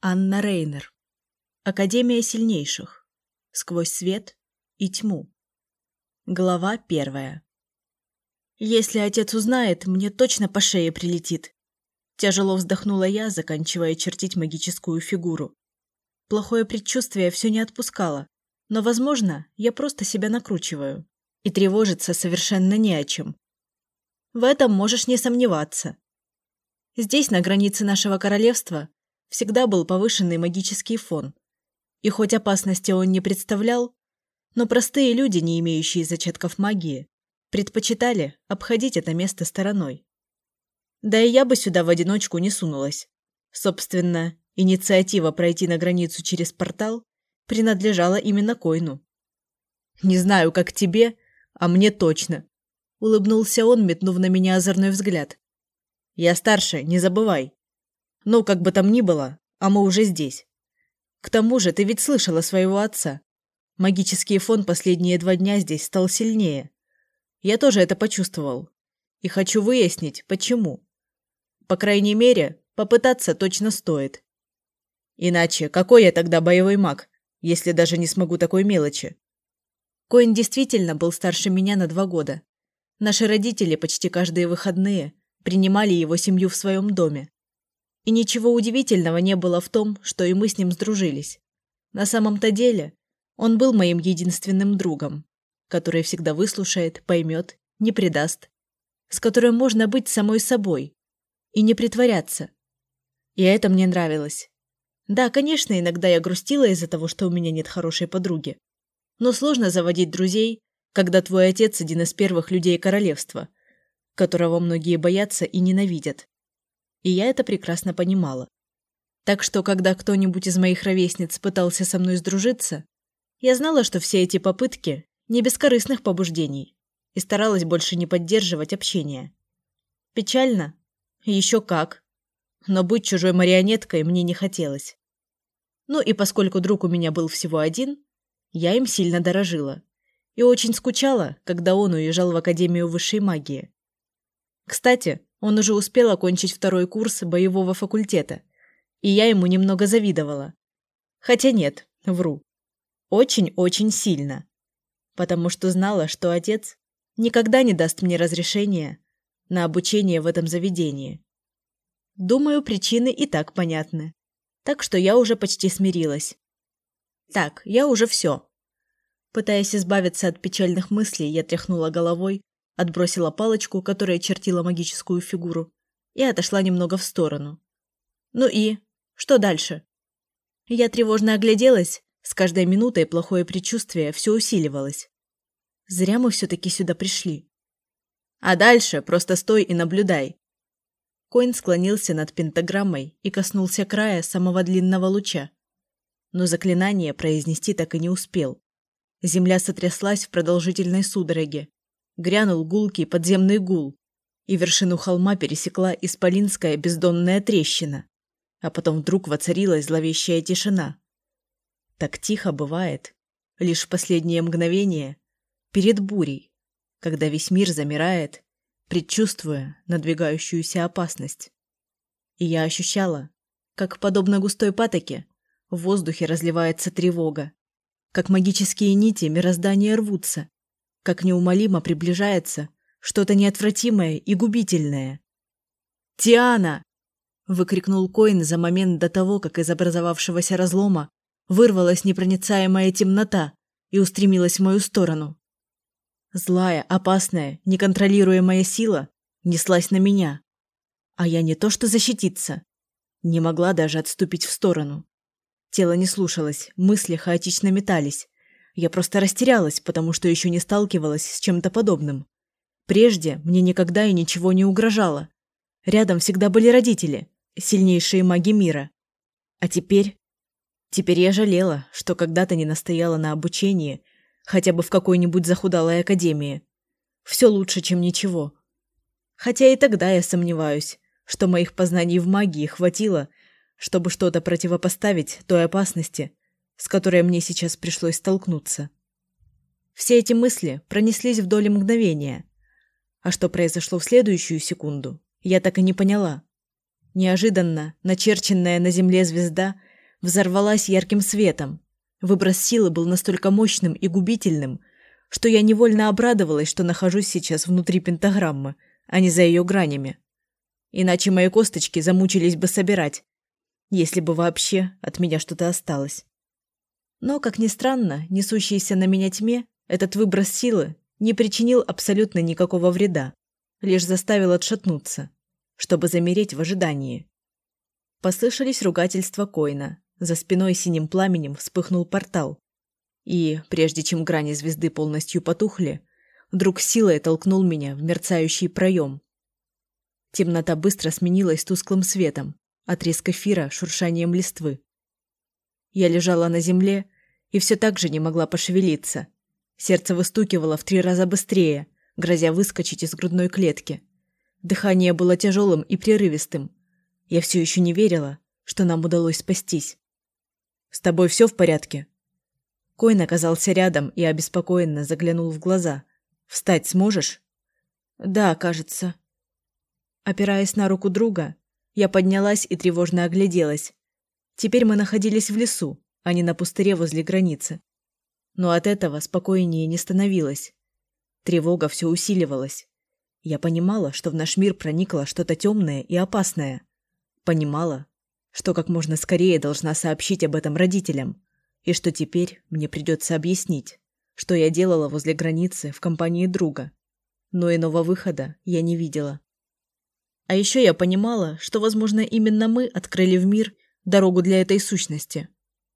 Анна Рейнер. Академия сильнейших. Сквозь свет и тьму. Глава первая. Если отец узнает, мне точно по шее прилетит. Тяжело вздохнула я, заканчивая чертить магическую фигуру. Плохое предчувствие все не отпускало, но, возможно, я просто себя накручиваю. И тревожиться совершенно не о чем. В этом можешь не сомневаться. Здесь, на границе нашего королевства, всегда был повышенный магический фон. И хоть опасности он не представлял, но простые люди, не имеющие зачатков магии, предпочитали обходить это место стороной. Да и я бы сюда в одиночку не сунулась. Собственно, инициатива пройти на границу через портал принадлежала именно Койну. «Не знаю, как тебе, а мне точно», — улыбнулся он, метнув на меня озорной взгляд. Я старше, не забывай. Ну, как бы там ни было, а мы уже здесь. К тому же, ты ведь слышала своего отца. Магический фон последние два дня здесь стал сильнее. Я тоже это почувствовал. И хочу выяснить, почему. По крайней мере, попытаться точно стоит. Иначе, какой я тогда боевой маг, если даже не смогу такой мелочи? Коин действительно был старше меня на два года. Наши родители почти каждые выходные принимали его семью в своем доме. И ничего удивительного не было в том, что и мы с ним сдружились. На самом-то деле, он был моим единственным другом, который всегда выслушает, поймет, не предаст, с которым можно быть самой собой и не притворяться. И это мне нравилось. Да, конечно, иногда я грустила из-за того, что у меня нет хорошей подруги. Но сложно заводить друзей, когда твой отец один из первых людей королевства – которого многие боятся и ненавидят. И я это прекрасно понимала. Так что, когда кто-нибудь из моих ровесниц пытался со мной сдружиться, я знала, что все эти попытки не бескорыстных побуждений и старалась больше не поддерживать общение. Печально? Еще как. Но быть чужой марионеткой мне не хотелось. Ну и поскольку друг у меня был всего один, я им сильно дорожила и очень скучала, когда он уезжал в Академию высшей магии. Кстати, он уже успел окончить второй курс боевого факультета, и я ему немного завидовала. Хотя нет, вру. Очень-очень сильно. Потому что знала, что отец никогда не даст мне разрешения на обучение в этом заведении. Думаю, причины и так понятны. Так что я уже почти смирилась. Так, я уже все. Пытаясь избавиться от печальных мыслей, я тряхнула головой отбросила палочку, которая чертила магическую фигуру, и отошла немного в сторону. «Ну и? Что дальше?» Я тревожно огляделась, с каждой минутой плохое предчувствие все усиливалось. Зря мы все-таки сюда пришли. «А дальше просто стой и наблюдай». Коин склонился над пентаграммой и коснулся края самого длинного луча. Но заклинание произнести так и не успел. Земля сотряслась в продолжительной судороге, грянул гулкий подземный гул, и вершину холма пересекла исполинская бездонная трещина, а потом вдруг воцарилась зловещая тишина. Так тихо бывает, лишь в последнее мгновение, перед бурей, когда весь мир замирает, предчувствуя надвигающуюся опасность. И я ощущала, как, подобно густой патоке, в воздухе разливается тревога, как магические нити мироздания рвутся, как неумолимо приближается что-то неотвратимое и губительное. «Тиана!» – выкрикнул Коин за момент до того, как из образовавшегося разлома вырвалась непроницаемая темнота и устремилась в мою сторону. Злая, опасная, неконтролируемая сила неслась на меня. А я не то что защититься, не могла даже отступить в сторону. Тело не слушалось, мысли хаотично метались, я просто растерялась, потому что еще не сталкивалась с чем-то подобным. Прежде мне никогда и ничего не угрожало. Рядом всегда были родители, сильнейшие маги мира. А теперь... Теперь я жалела, что когда-то не настояла на обучении, хотя бы в какой-нибудь захудалой академии. Все лучше, чем ничего. Хотя и тогда я сомневаюсь, что моих познаний в магии хватило, чтобы что-то противопоставить той опасности, с которой мне сейчас пришлось столкнуться. Все эти мысли пронеслись вдоль мгновения. А что произошло в следующую секунду, я так и не поняла. Неожиданно начерченная на земле звезда взорвалась ярким светом. Выброс силы был настолько мощным и губительным, что я невольно обрадовалась, что нахожусь сейчас внутри пентаграммы, а не за ее гранями. Иначе мои косточки замучились бы собирать, если бы вообще от меня что-то осталось. Но, как ни странно, несущийся на меня тьме, этот выброс силы не причинил абсолютно никакого вреда, лишь заставил отшатнуться, чтобы замереть в ожидании. Послышались ругательства Койна. За спиной синим пламенем вспыхнул портал. И, прежде чем грани звезды полностью потухли, вдруг силой толкнул меня в мерцающий проем. Темнота быстро сменилась тусклым светом, от резка эфира шуршанием листвы. Я лежала на земле и все так же не могла пошевелиться. Сердце выстукивало в три раза быстрее, грозя выскочить из грудной клетки. Дыхание было тяжелым и прерывистым. Я все еще не верила, что нам удалось спастись. «С тобой все в порядке?» Койн оказался рядом и обеспокоенно заглянул в глаза. «Встать сможешь?» «Да, кажется». Опираясь на руку друга, я поднялась и тревожно огляделась. Теперь мы находились в лесу, а не на пустыре возле границы. Но от этого спокойнее не становилось. Тревога все усиливалась. Я понимала, что в наш мир проникло что-то темное и опасное. Понимала, что как можно скорее должна сообщить об этом родителям, и что теперь мне придется объяснить, что я делала возле границы в компании друга. Но иного выхода я не видела. А еще я понимала, что, возможно, именно мы открыли в мир дорогу для этой сущности.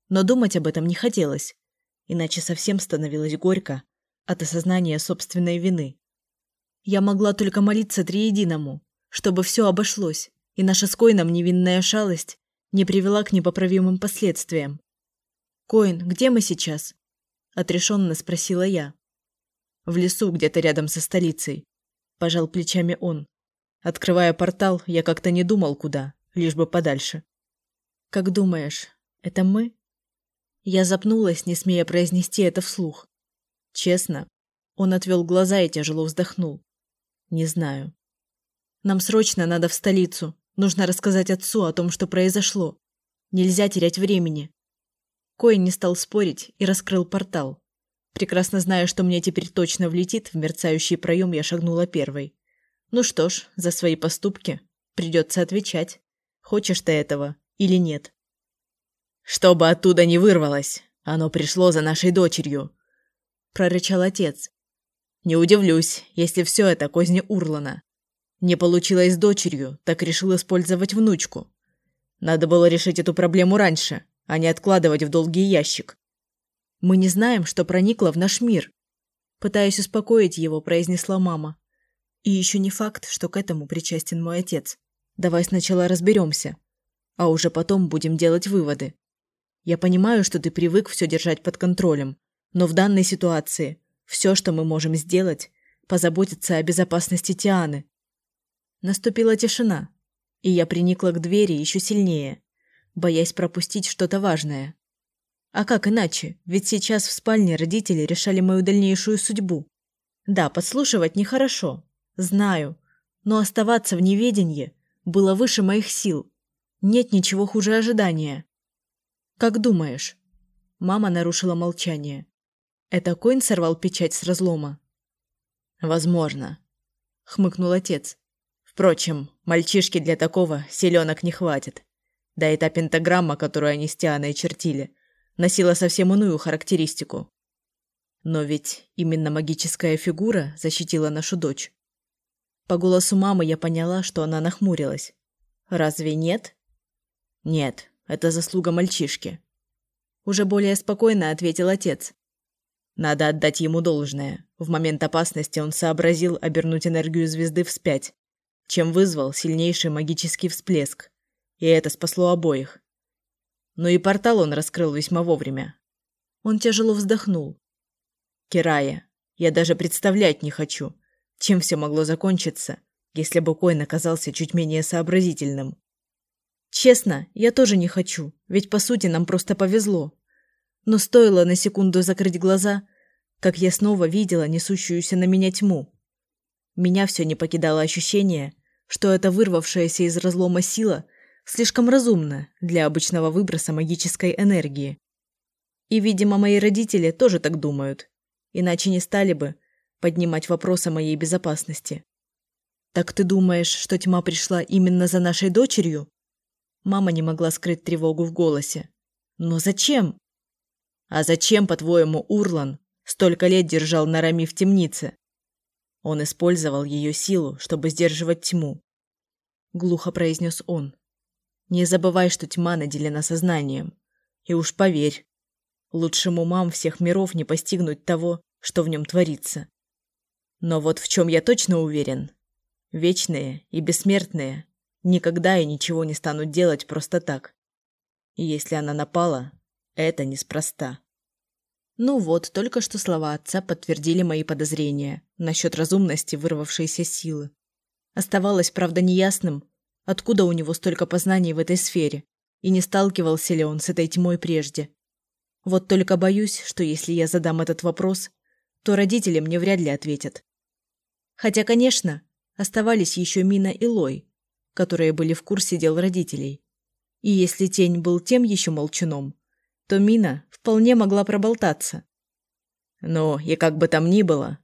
Но думать об этом не хотелось, иначе совсем становилось горько от осознания собственной вины. Я могла только молиться Триединому, чтобы все обошлось, и наша с Койном невинная шалость не привела к непоправимым последствиям. «Коин, где мы сейчас?» – отрешенно спросила я. «В лесу, где-то рядом со столицей», – пожал плечами он. Открывая портал, я как-то не думал куда, лишь бы подальше. «Как думаешь, это мы?» Я запнулась, не смея произнести это вслух. Честно, он отвел глаза и тяжело вздохнул. «Не знаю. Нам срочно надо в столицу. Нужно рассказать отцу о том, что произошло. Нельзя терять времени». Коин не стал спорить и раскрыл портал. Прекрасно зная, что мне теперь точно влетит, в мерцающий проем я шагнула первой. Ну что ж, за свои поступки придется отвечать. Хочешь ты этого или нет? Чтобы оттуда не вырвалось, оно пришло за нашей дочерью, прорычал отец. Не удивлюсь, если все это козни Урлана. Не получилось с дочерью, так решил использовать внучку. Надо было решить эту проблему раньше, а не откладывать в долгий ящик. Мы не знаем, что проникло в наш мир. Пытаясь успокоить его, произнесла мама. И еще не факт, что к этому причастен мой отец. Давай сначала разберемся, а уже потом будем делать выводы. Я понимаю, что ты привык все держать под контролем, но в данной ситуации все, что мы можем сделать, позаботиться о безопасности Тианы. Наступила тишина, и я приникла к двери еще сильнее, боясь пропустить что-то важное. А как иначе? Ведь сейчас в спальне родители решали мою дальнейшую судьбу. Да, подслушивать нехорошо, Знаю, но оставаться в неведении было выше моих сил. Нет ничего хуже ожидания. Как думаешь? Мама нарушила молчание. Это Коин сорвал печать с разлома? Возможно, хмыкнул отец. Впрочем, мальчишки для такого селенок не хватит. Да и та пентаграмма, которую они с Тианой чертили, носила совсем иную характеристику. Но ведь именно магическая фигура защитила нашу дочь. По голосу мамы я поняла, что она нахмурилась. Разве нет? Нет, это заслуга мальчишки. Уже более спокойно ответил отец. Надо отдать ему должное. В момент опасности он сообразил обернуть энергию звезды вспять, чем вызвал сильнейший магический всплеск. И это спасло обоих. Но и портал он раскрыл весьма вовремя. Он тяжело вздохнул. Кирая, я даже представлять не хочу, чем все могло закончиться, если бы Койн оказался чуть менее сообразительным? Честно, я тоже не хочу, ведь по сути нам просто повезло. Но стоило на секунду закрыть глаза, как я снова видела несущуюся на меня тьму. Меня все не покидало ощущение, что эта вырвавшаяся из разлома сила слишком разумна для обычного выброса магической энергии. И, видимо, мои родители тоже так думают, иначе не стали бы поднимать вопрос о моей безопасности. «Так ты думаешь, что тьма пришла именно за нашей дочерью?» Мама не могла скрыть тревогу в голосе. «Но зачем?» «А зачем, по-твоему, Урлан столько лет держал Нарами в темнице?» Он использовал ее силу, чтобы сдерживать тьму. Глухо произнес он. «Не забывай, что тьма наделена сознанием. И уж поверь, лучшим умам всех миров не постигнуть того, что в нем творится. Но вот в чем я точно уверен. Вечные и бессмертные никогда и ничего не станут делать просто так. И если она напала, это неспроста. Ну вот, только что слова отца подтвердили мои подозрения насчет разумности вырвавшейся силы. Оставалось, правда, неясным, откуда у него столько познаний в этой сфере, и не сталкивался ли он с этой тьмой прежде. Вот только боюсь, что если я задам этот вопрос, то родители мне вряд ли ответят. Хотя, конечно, оставались еще Мина и Лой, которые были в курсе дел родителей. И если Тень был тем еще молчуном, то Мина вполне могла проболтаться. Но и как бы там ни было,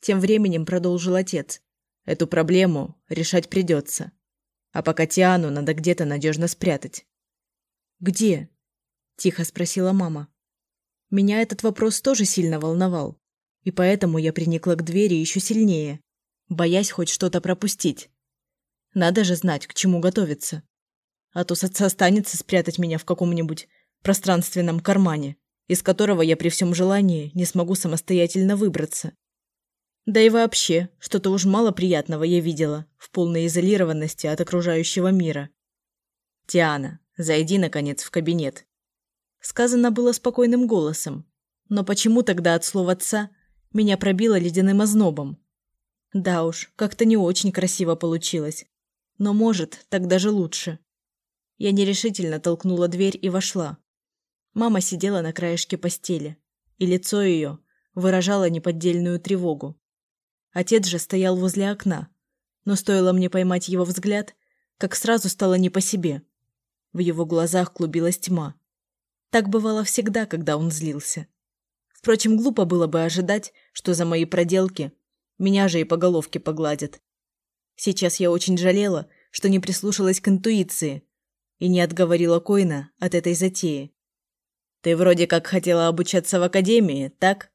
тем временем продолжил отец. Эту проблему решать придется. А пока Тиану надо где-то надежно спрятать. «Где?» – тихо спросила мама. Меня этот вопрос тоже сильно волновал, и поэтому я приникла к двери еще сильнее, боясь хоть что-то пропустить. Надо же знать, к чему готовиться. А то с отца останется спрятать меня в каком-нибудь пространственном кармане, из которого я при всем желании не смогу самостоятельно выбраться. Да и вообще, что-то уж мало приятного я видела в полной изолированности от окружающего мира. «Тиана, зайди, наконец, в кабинет». Сказано было спокойным голосом, но почему тогда от слова отца меня пробило ледяным ознобом? Да уж, как-то не очень красиво получилось. Но, может, так даже лучше. Я нерешительно толкнула дверь и вошла. Мама сидела на краешке постели, и лицо ее выражало неподдельную тревогу. Отец же стоял возле окна, но стоило мне поймать его взгляд, как сразу стало не по себе. В его глазах клубилась тьма. Так бывало всегда, когда он злился. Впрочем, глупо было бы ожидать, что за мои проделки меня же и по головке погладят. Сейчас я очень жалела, что не прислушалась к интуиции и не отговорила Койна от этой затеи. «Ты вроде как хотела обучаться в академии, так?»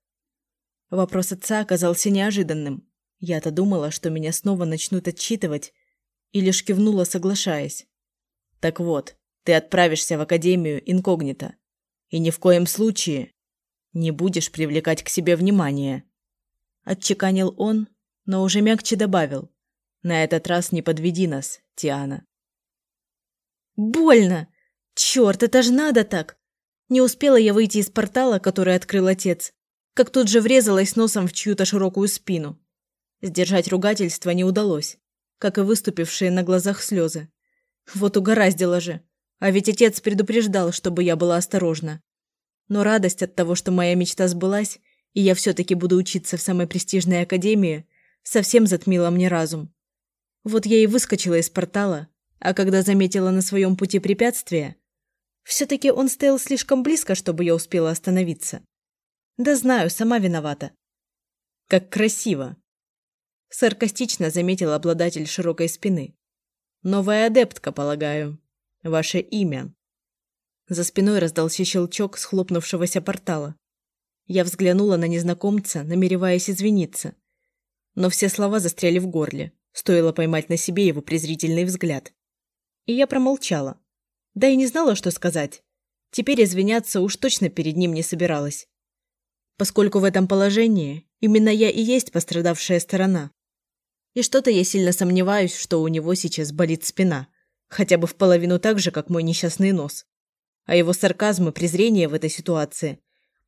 Вопрос отца оказался неожиданным. Я-то думала, что меня снова начнут отчитывать, и лишь кивнула, соглашаясь. «Так вот, ты отправишься в академию инкогнито, и ни в коем случае не будешь привлекать к себе внимание. Отчеканил он, но уже мягче добавил. На этот раз не подведи нас, Тиана. Больно! Черт, это ж надо так! Не успела я выйти из портала, который открыл отец, как тут же врезалась носом в чью-то широкую спину. Сдержать ругательство не удалось, как и выступившие на глазах слезы. Вот угораздило же. А ведь отец предупреждал, чтобы я была осторожна. Но радость от того, что моя мечта сбылась, и я все-таки буду учиться в самой престижной академии, совсем затмила мне разум. Вот я и выскочила из портала, а когда заметила на своем пути препятствие, все-таки он стоял слишком близко, чтобы я успела остановиться. Да знаю, сама виновата. Как красиво. Саркастично заметил обладатель широкой спины. Новая адептка, полагаю. Ваше имя. За спиной раздался щелчок схлопнувшегося портала. Я взглянула на незнакомца, намереваясь извиниться. Но все слова застряли в горле. Стоило поймать на себе его презрительный взгляд. И я промолчала. Да и не знала, что сказать. Теперь извиняться уж точно перед ним не собиралась. Поскольку в этом положении именно я и есть пострадавшая сторона. И что-то я сильно сомневаюсь, что у него сейчас болит спина. Хотя бы в половину так же, как мой несчастный нос. А его сарказм и презрение в этой ситуации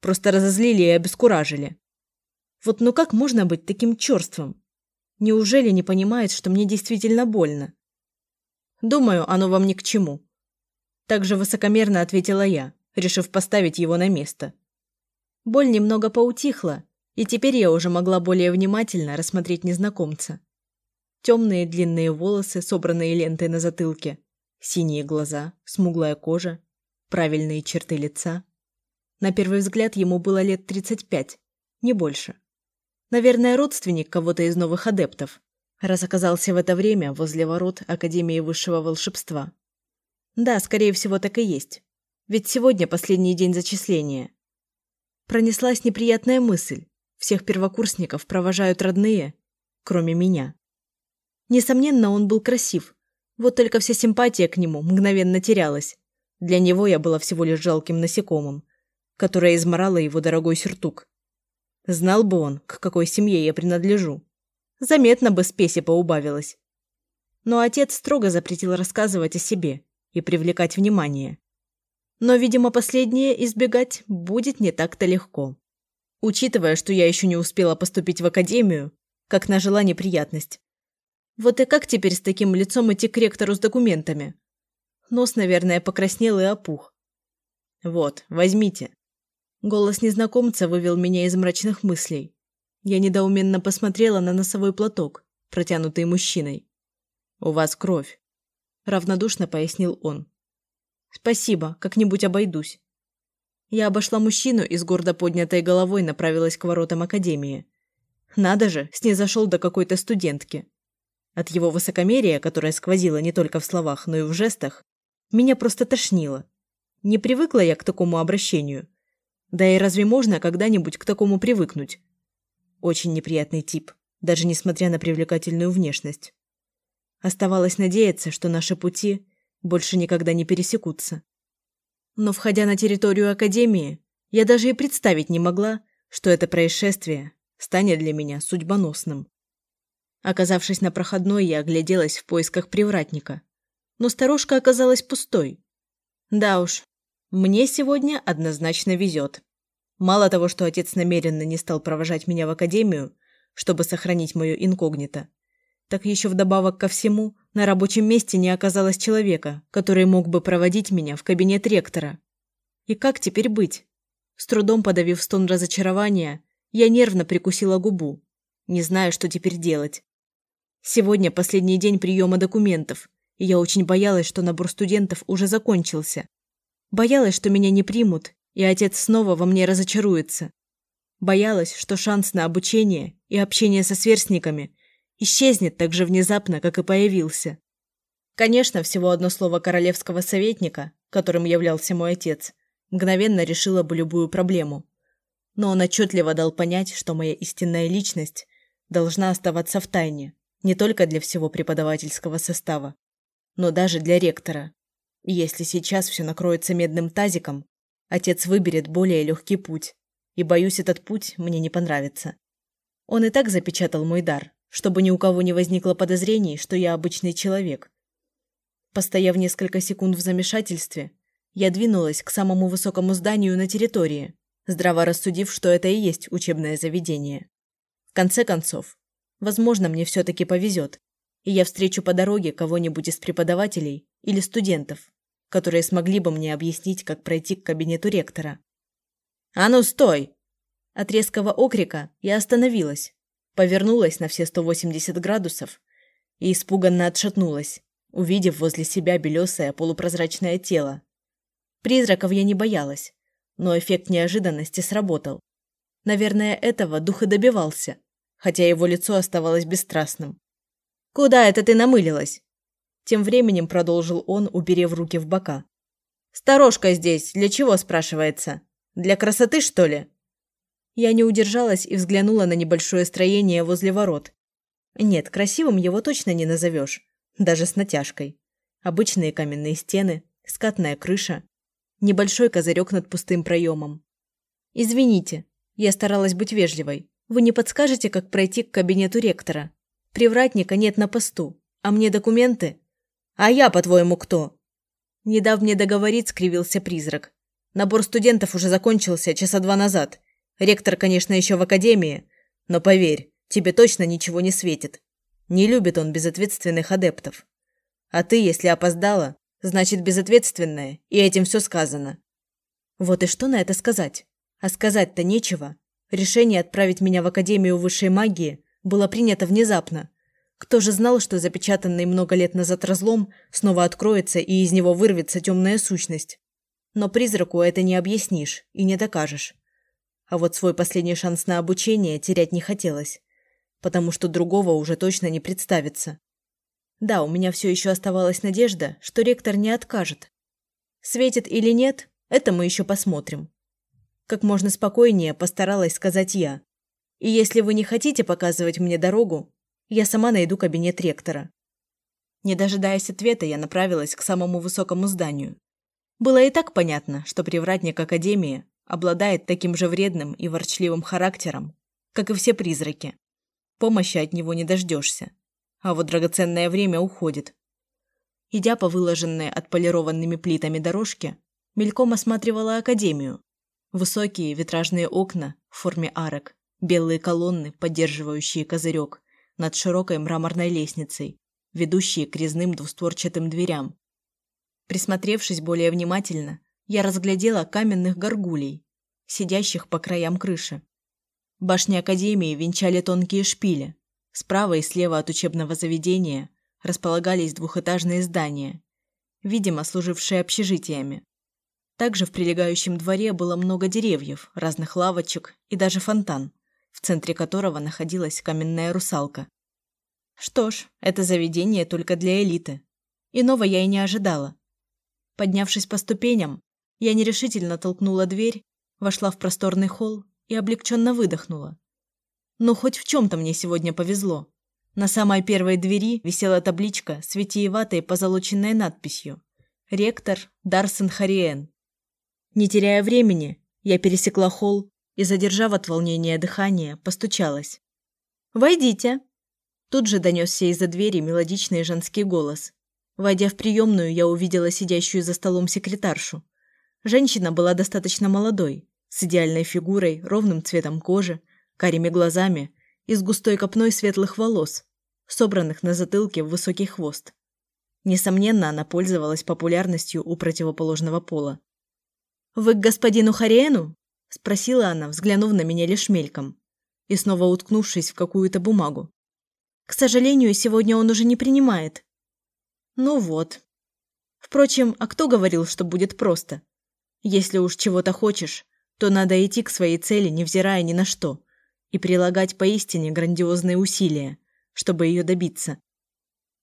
Просто разозлили и обескуражили. Вот ну как можно быть таким черством? Неужели не понимает, что мне действительно больно? Думаю, оно вам ни к чему. Так же высокомерно ответила я, решив поставить его на место. Боль немного поутихла, и теперь я уже могла более внимательно рассмотреть незнакомца. Темные длинные волосы, собранные лентой на затылке, Синие глаза, смуглая кожа, правильные черты лица. На первый взгляд ему было лет 35, не больше. Наверное, родственник кого-то из новых адептов, раз оказался в это время возле ворот Академии высшего волшебства. Да, скорее всего, так и есть. Ведь сегодня последний день зачисления. Пронеслась неприятная мысль. Всех первокурсников провожают родные, кроме меня. Несомненно, он был красив. Вот только вся симпатия к нему мгновенно терялась. Для него я была всего лишь жалким насекомым, которое изморало его дорогой сюртук. Знал бы он, к какой семье я принадлежу. Заметно бы спеси поубавилось. Но отец строго запретил рассказывать о себе и привлекать внимание. Но, видимо, последнее избегать будет не так-то легко. Учитывая, что я еще не успела поступить в академию, как нажила неприятность. Вот и как теперь с таким лицом идти к ректору с документами? Нос, наверное, покраснел и опух. Вот, возьмите. Голос незнакомца вывел меня из мрачных мыслей. Я недоуменно посмотрела на носовой платок, протянутый мужчиной. «У вас кровь», – равнодушно пояснил он. «Спасибо, как-нибудь обойдусь». Я обошла мужчину и с гордо поднятой головой направилась к воротам академии. Надо же, снизошел до какой-то студентки. От его высокомерия, которое сквозило не только в словах, но и в жестах, меня просто тошнило. Не привыкла я к такому обращению. Да и разве можно когда-нибудь к такому привыкнуть? Очень неприятный тип, даже несмотря на привлекательную внешность. Оставалось надеяться, что наши пути больше никогда не пересекутся. Но, входя на территорию Академии, я даже и представить не могла, что это происшествие станет для меня судьбоносным. Оказавшись на проходной, я огляделась в поисках привратника. Но сторожка оказалась пустой. Да уж, мне сегодня однозначно везет. Мало того, что отец намеренно не стал провожать меня в академию, чтобы сохранить мое инкогнито, так еще вдобавок ко всему на рабочем месте не оказалось человека, который мог бы проводить меня в кабинет ректора. И как теперь быть? С трудом подавив стон разочарования, я нервно прикусила губу, не зная, что теперь делать. Сегодня последний день приема документов, и я очень боялась, что набор студентов уже закончился. Боялась, что меня не примут, и отец снова во мне разочаруется. Боялась, что шанс на обучение и общение со сверстниками исчезнет так же внезапно, как и появился. Конечно, всего одно слово королевского советника, которым являлся мой отец, мгновенно решило бы любую проблему. Но он отчетливо дал понять, что моя истинная личность должна оставаться в тайне не только для всего преподавательского состава, но даже для ректора. Если сейчас все накроется медным тазиком, отец выберет более легкий путь, и, боюсь, этот путь мне не понравится. Он и так запечатал мой дар, чтобы ни у кого не возникло подозрений, что я обычный человек. Постояв несколько секунд в замешательстве, я двинулась к самому высокому зданию на территории, здраво рассудив, что это и есть учебное заведение. В конце концов, возможно, мне все-таки повезет, и я встречу по дороге кого-нибудь из преподавателей или студентов, которые смогли бы мне объяснить, как пройти к кабинету ректора. «А ну, стой!» От резкого окрика я остановилась, повернулась на все 180 градусов и испуганно отшатнулась, увидев возле себя белесое полупрозрачное тело. Призраков я не боялась, но эффект неожиданности сработал. Наверное, этого дух и добивался, хотя его лицо оставалось бесстрастным. «Куда это ты намылилась?» Тем временем продолжил он, уперев руки в бока. «Сторожка здесь для чего, спрашивается? Для красоты, что ли?» Я не удержалась и взглянула на небольшое строение возле ворот. Нет, красивым его точно не назовешь, даже с натяжкой. Обычные каменные стены, скатная крыша, небольшой козырек над пустым проемом. «Извините, я старалась быть вежливой. Вы не подскажете, как пройти к кабинету ректора? Привратника нет на посту, а мне документы?» «А я, по-твоему, кто?» Не дав мне договорить, скривился призрак. Набор студентов уже закончился часа два назад. Ректор, конечно, еще в академии, но поверь, тебе точно ничего не светит. Не любит он безответственных адептов. А ты, если опоздала, значит безответственная, и этим все сказано. Вот и что на это сказать? А сказать-то нечего. Решение отправить меня в Академию высшей магии было принято внезапно. Кто же знал, что запечатанный много лет назад разлом снова откроется и из него вырвется темная сущность? Но призраку это не объяснишь и не докажешь. А вот свой последний шанс на обучение терять не хотелось, потому что другого уже точно не представится. Да, у меня все еще оставалась надежда, что ректор не откажет. Светит или нет, это мы еще посмотрим. Как можно спокойнее постаралась сказать я. И если вы не хотите показывать мне дорогу, я сама найду кабинет ректора. Не дожидаясь ответа, я направилась к самому высокому зданию. Было и так понятно, что привратник Академии обладает таким же вредным и ворчливым характером, как и все призраки. Помощи от него не дождешься. А вот драгоценное время уходит. Идя по выложенной отполированными плитами дорожке, мельком осматривала Академию. Высокие витражные окна в форме арок, белые колонны, поддерживающие козырек, над широкой мраморной лестницей, ведущие к резным двустворчатым дверям. Присмотревшись более внимательно, я разглядела каменных горгулей, сидящих по краям крыши. Башни Академии венчали тонкие шпили. Справа и слева от учебного заведения располагались двухэтажные здания, видимо, служившие общежитиями. Также в прилегающем дворе было много деревьев, разных лавочек и даже фонтан в центре которого находилась каменная русалка. Что ж, это заведение только для элиты. Иного я и не ожидала. Поднявшись по ступеням, я нерешительно толкнула дверь, вошла в просторный холл и облегченно выдохнула. Ну, хоть в чем-то мне сегодня повезло. На самой первой двери висела табличка с витиеватой позолоченной надписью «Ректор Дарсен Хариен». Не теряя времени, я пересекла холл и, задержав от волнения дыхание, постучалась. «Войдите!» Тут же донесся из-за двери мелодичный женский голос. Войдя в приемную, я увидела сидящую за столом секретаршу. Женщина была достаточно молодой, с идеальной фигурой, ровным цветом кожи, карими глазами и с густой копной светлых волос, собранных на затылке в высокий хвост. Несомненно, она пользовалась популярностью у противоположного пола. «Вы к господину Хариену?» – спросила она, взглянув на меня лишь мельком и снова уткнувшись в какую-то бумагу. «К сожалению, сегодня он уже не принимает». «Ну вот». Впрочем, а кто говорил, что будет просто? Если уж чего-то хочешь, то надо идти к своей цели, невзирая ни на что, и прилагать поистине грандиозные усилия, чтобы ее добиться.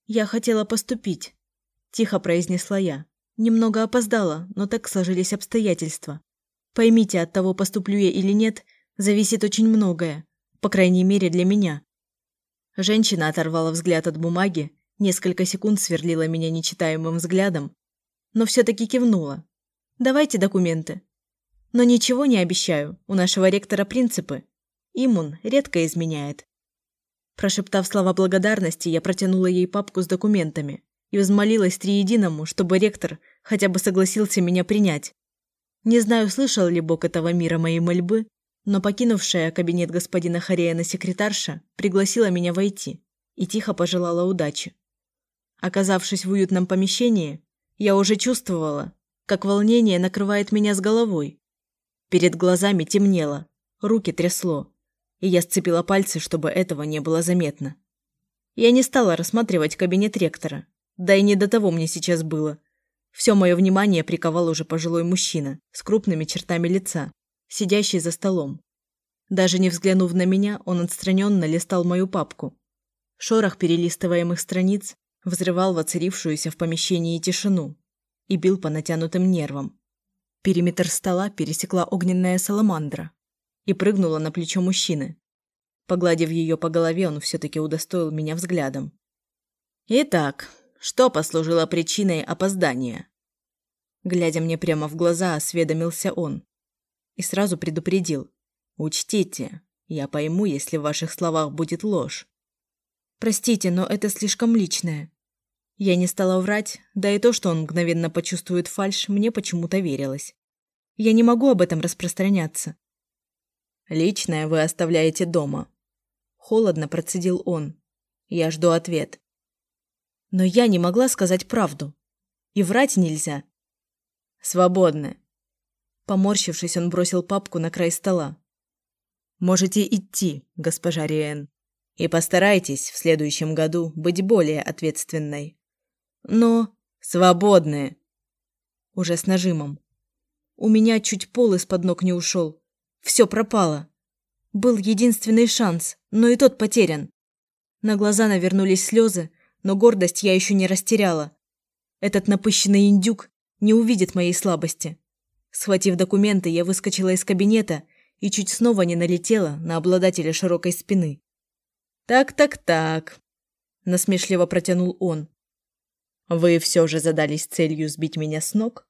«Я хотела поступить», – тихо произнесла я. Немного опоздала, но так сложились обстоятельства. Поймите, от того, поступлю я или нет, зависит очень многое. По крайней мере, для меня. Женщина оторвала взгляд от бумаги, несколько секунд сверлила меня нечитаемым взглядом, но все-таки кивнула. «Давайте документы». «Но ничего не обещаю, у нашего ректора принципы. Иммун редко изменяет». Прошептав слова благодарности, я протянула ей папку с документами и взмолилась триединому, чтобы ректор хотя бы согласился меня принять. Не знаю, слышал ли Бог этого мира моей мольбы, но покинувшая кабинет господина Хареяна секретарша пригласила меня войти и тихо пожелала удачи. Оказавшись в уютном помещении, я уже чувствовала, как волнение накрывает меня с головой. Перед глазами темнело, руки трясло, и я сцепила пальцы, чтобы этого не было заметно. Я не стала рассматривать кабинет ректора, да и не до того мне сейчас было. Все мое внимание приковал уже пожилой мужчина с крупными чертами лица, сидящий за столом. Даже не взглянув на меня, он отстраненно листал мою папку. Шорох перелистываемых страниц взрывал воцарившуюся в помещении тишину и бил по натянутым нервам. Периметр стола пересекла огненная саламандра и прыгнула на плечо мужчины. Погладив ее по голове, он все-таки удостоил меня взглядом. «Итак, что послужило причиной опоздания? Глядя мне прямо в глаза, осведомился он. И сразу предупредил. Учтите, я пойму, если в ваших словах будет ложь. Простите, но это слишком личное. Я не стала врать, да и то, что он мгновенно почувствует фальшь, мне почему-то верилось. Я не могу об этом распространяться. Личное вы оставляете дома. Холодно процедил он. Я жду ответ. Но я не могла сказать правду. И врать нельзя. Свободны. Поморщившись, он бросил папку на край стола. Можете идти, госпожа Риэн. И постарайтесь в следующем году быть более ответственной. Но свободны. Уже с нажимом. У меня чуть пол из-под ног не ушел. Все пропало. Был единственный шанс, но и тот потерян. На глаза навернулись слезы, но гордость я еще не растеряла. Этот напыщенный индюк не увидит моей слабости. Схватив документы, я выскочила из кабинета и чуть снова не налетела на обладателя широкой спины. «Так-так-так», – насмешливо протянул он. «Вы все же задались целью сбить меня с ног?»